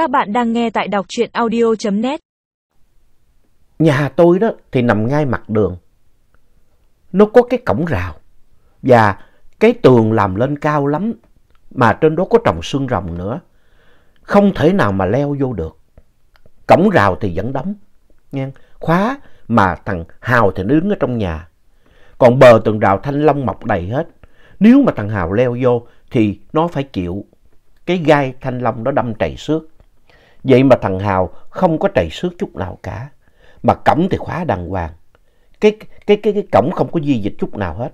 Các bạn đang nghe tại đọc truyện audio.net. Nhà tôi đó thì nằm ngay mặt đường. Nó có cái cổng rào và cái tường làm lên cao lắm mà trên đó có trồng xương rồng nữa. Không thể nào mà leo vô được. Cổng rào thì vẫn đóng, nghe khóa mà thằng Hào thì nó đứng ở trong nhà. Còn bờ tường rào thanh long mọc đầy hết. Nếu mà thằng Hào leo vô thì nó phải chịu cái gai thanh long đó đâm trầy xước. Vậy mà thằng Hào không có trầy xước chút nào cả. Mà cổng thì khóa đàng hoàng. Cái, cái, cái, cái cổng không có di dịch chút nào hết.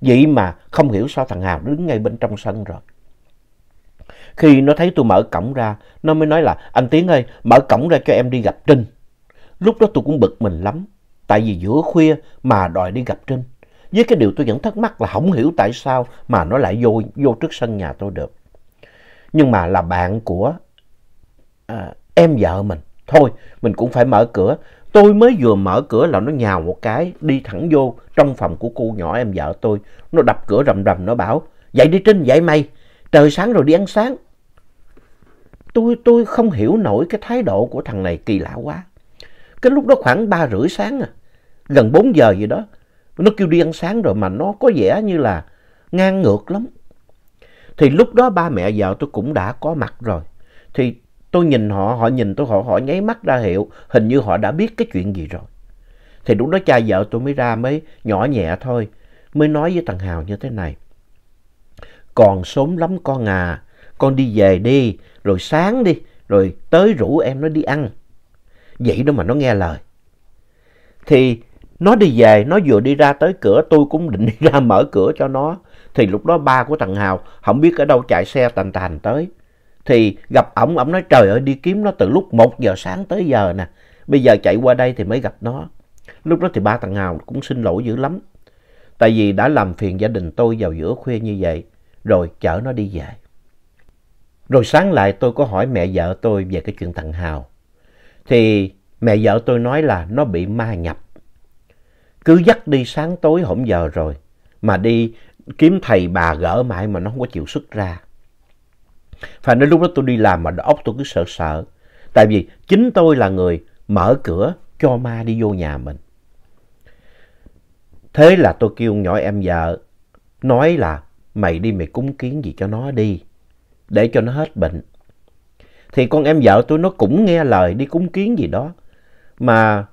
Vậy mà không hiểu sao thằng Hào đứng ngay bên trong sân rồi. Khi nó thấy tôi mở cổng ra, nó mới nói là anh Tiến ơi, mở cổng ra cho em đi gặp Trinh. Lúc đó tôi cũng bực mình lắm. Tại vì giữa khuya mà đòi đi gặp Trinh. Với cái điều tôi vẫn thắc mắc là không hiểu tại sao mà nó lại vô, vô trước sân nhà tôi được. Nhưng mà là bạn của à, em vợ mình. Thôi, mình cũng phải mở cửa. Tôi mới vừa mở cửa là nó nhào một cái, đi thẳng vô trong phòng của cô nhỏ em vợ tôi. Nó đập cửa rầm rầm, nó bảo, dậy đi Trinh, dậy mày, trời sáng rồi đi ăn sáng. Tôi, tôi không hiểu nổi cái thái độ của thằng này kỳ lạ quá. Cái lúc đó khoảng ba rưỡi sáng à, gần 4 giờ gì đó. Nó kêu đi ăn sáng rồi mà nó có vẻ như là ngang ngược lắm. Thì lúc đó ba mẹ vợ tôi cũng đã có mặt rồi. Thì tôi nhìn họ, họ nhìn tôi, họ, họ nháy mắt ra hiệu, hình như họ đã biết cái chuyện gì rồi. Thì lúc đó cha vợ tôi mới ra mới nhỏ nhẹ thôi, mới nói với thằng Hào như thế này. Còn sớm lắm con à, con đi về đi, rồi sáng đi, rồi tới rủ em nó đi ăn. Vậy đó mà nó nghe lời. Thì nó đi về, nó vừa đi ra tới cửa, tôi cũng định đi ra mở cửa cho nó. Thì lúc đó ba của thằng Hào không biết ở đâu chạy xe tàn tàn tới. Thì gặp ổng, ổng nói trời ơi đi kiếm nó từ lúc 1 giờ sáng tới giờ nè. Bây giờ chạy qua đây thì mới gặp nó. Lúc đó thì ba thằng Hào cũng xin lỗi dữ lắm. Tại vì đã làm phiền gia đình tôi vào giữa khuya như vậy. Rồi chở nó đi về. Rồi sáng lại tôi có hỏi mẹ vợ tôi về cái chuyện thằng Hào. Thì mẹ vợ tôi nói là nó bị ma nhập. Cứ dắt đi sáng tối hổng giờ rồi. Mà đi kiếm thầy bà gỡ mãi mà nó không có chịu xuất ra. Phải nói lúc đó tôi đi làm mà óc tôi cứ sợ sợ. Tại vì chính tôi là người mở cửa cho ma đi vô nhà mình. Thế là tôi kêu nhỏ em vợ, nói là mày đi mày cúng kiến gì cho nó đi, để cho nó hết bệnh. Thì con em vợ tôi nó cũng nghe lời đi cúng kiến gì đó, mà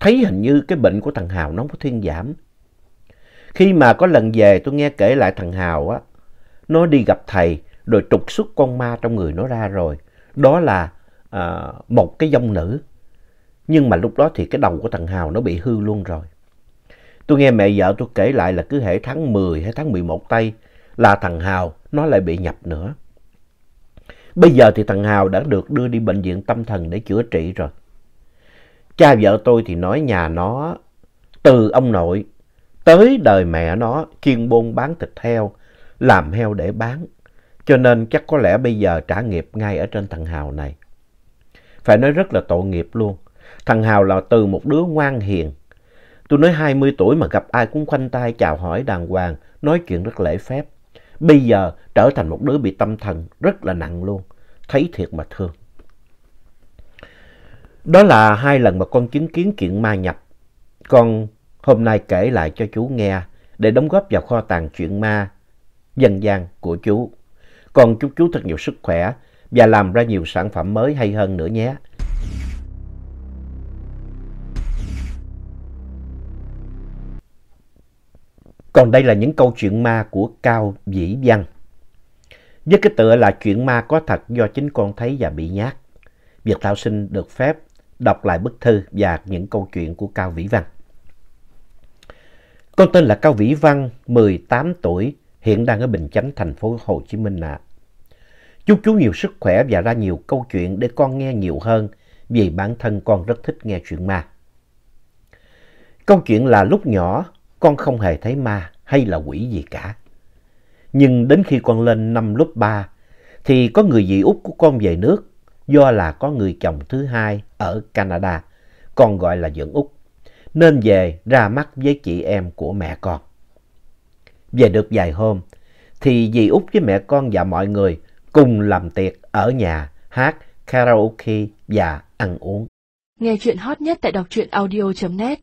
thấy hình như cái bệnh của thằng Hào nó không có thuyên giảm. Khi mà có lần về tôi nghe kể lại thằng Hào á, nó đi gặp thầy rồi trục xuất con ma trong người nó ra rồi. Đó là à, một cái dông nữ. Nhưng mà lúc đó thì cái đầu của thằng Hào nó bị hư luôn rồi. Tôi nghe mẹ vợ tôi kể lại là cứ hệ tháng 10 hay tháng 11 tây là thằng Hào nó lại bị nhập nữa. Bây giờ thì thằng Hào đã được đưa đi bệnh viện tâm thần để chữa trị rồi. Cha vợ tôi thì nói nhà nó từ ông nội tới đời mẹ nó chuyên buôn bán thịt heo, làm heo để bán. Cho nên chắc có lẽ bây giờ trả nghiệp ngay ở trên thằng Hào này. Phải nói rất là tội nghiệp luôn. Thằng Hào là từ một đứa ngoan hiền. Tôi nói 20 tuổi mà gặp ai cũng khoanh tay chào hỏi đàng hoàng, nói chuyện rất lễ phép. Bây giờ trở thành một đứa bị tâm thần rất là nặng luôn. Thấy thiệt mà thương. Đó là hai lần mà con chứng kiến chuyện ma nhập. Con hôm nay kể lại cho chú nghe để đóng góp vào kho tàng chuyện ma dân gian của chú. Còn chúc chú thật nhiều sức khỏe và làm ra nhiều sản phẩm mới hay hơn nữa nhé. Còn đây là những câu chuyện ma của Cao Vĩ Văn. Với cái tựa là chuyện ma có thật do chính con thấy và bị nhát. Việt Thảo xin được phép đọc lại bức thư và những câu chuyện của Cao Vĩ Văn. Con tên là Cao Vĩ Văn, 18 tuổi, hiện đang ở Bình Chánh, thành phố Hồ Chí Minh ạ. Chúc chú nhiều sức khỏe và ra nhiều câu chuyện để con nghe nhiều hơn vì bản thân con rất thích nghe chuyện ma. Câu chuyện là lúc nhỏ con không hề thấy ma hay là quỷ gì cả. Nhưng đến khi con lên năm lớp 3 thì có người dì út của con về nước do là có người chồng thứ hai ở Canada, con gọi là dưỡng út, nên về ra mắt với chị em của mẹ con. Về được vài hôm thì dì út với mẹ con và mọi người cùng làm tiệc ở nhà, hát karaoke và ăn uống. Nghe chuyện hot nhất tại đọc truyện audio.net